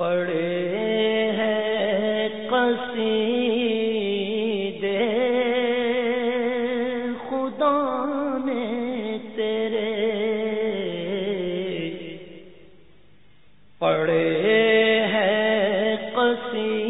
پڑے ہیں کسی دے خدا نے تیرے پڑے ہیں کسی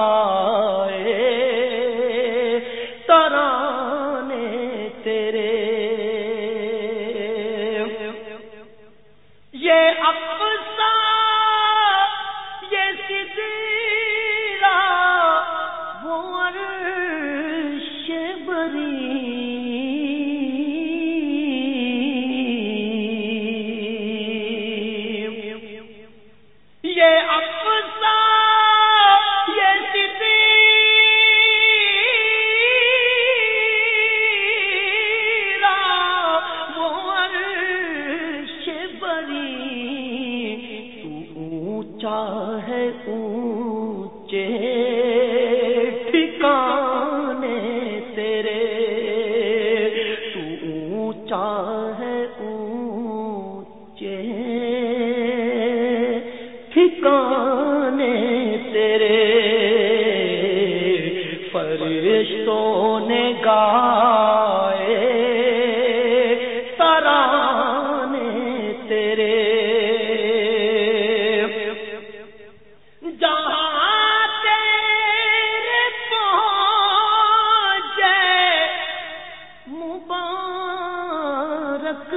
ہے اونچے ٹھکانے تیرے۔ تو اونچا ہے اونچے ٹھکانے تیرے۔ فرشتوں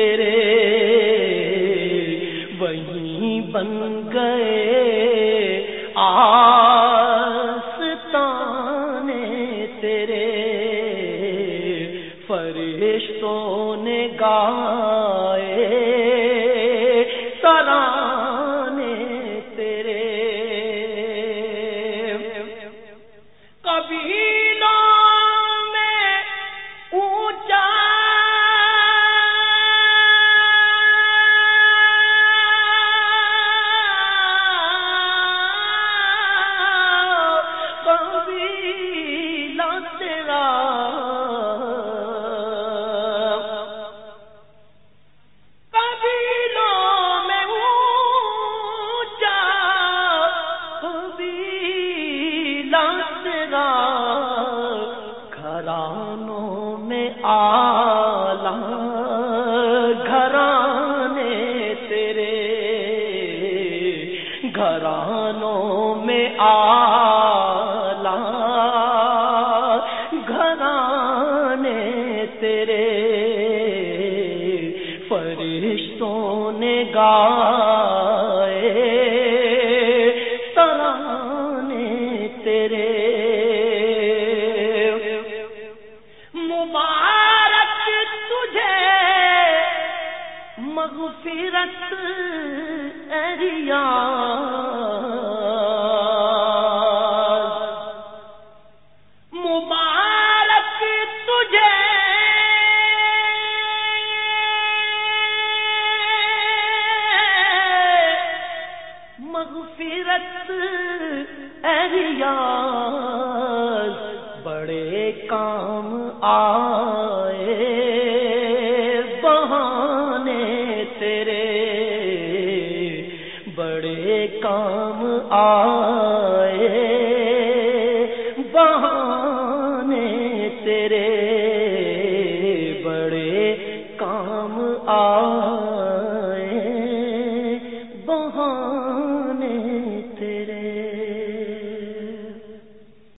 تیرے وہیں بن گئے آستانے تیرے فرشتوں نے گا آلہ گھرانے تیرے گھرانوں میں آلہ گھرانے تیرے فرشتوں نے گائے مغفرت اریا بڑے کام آئے کام آئے بہانے تیرے بڑے کام آئے۔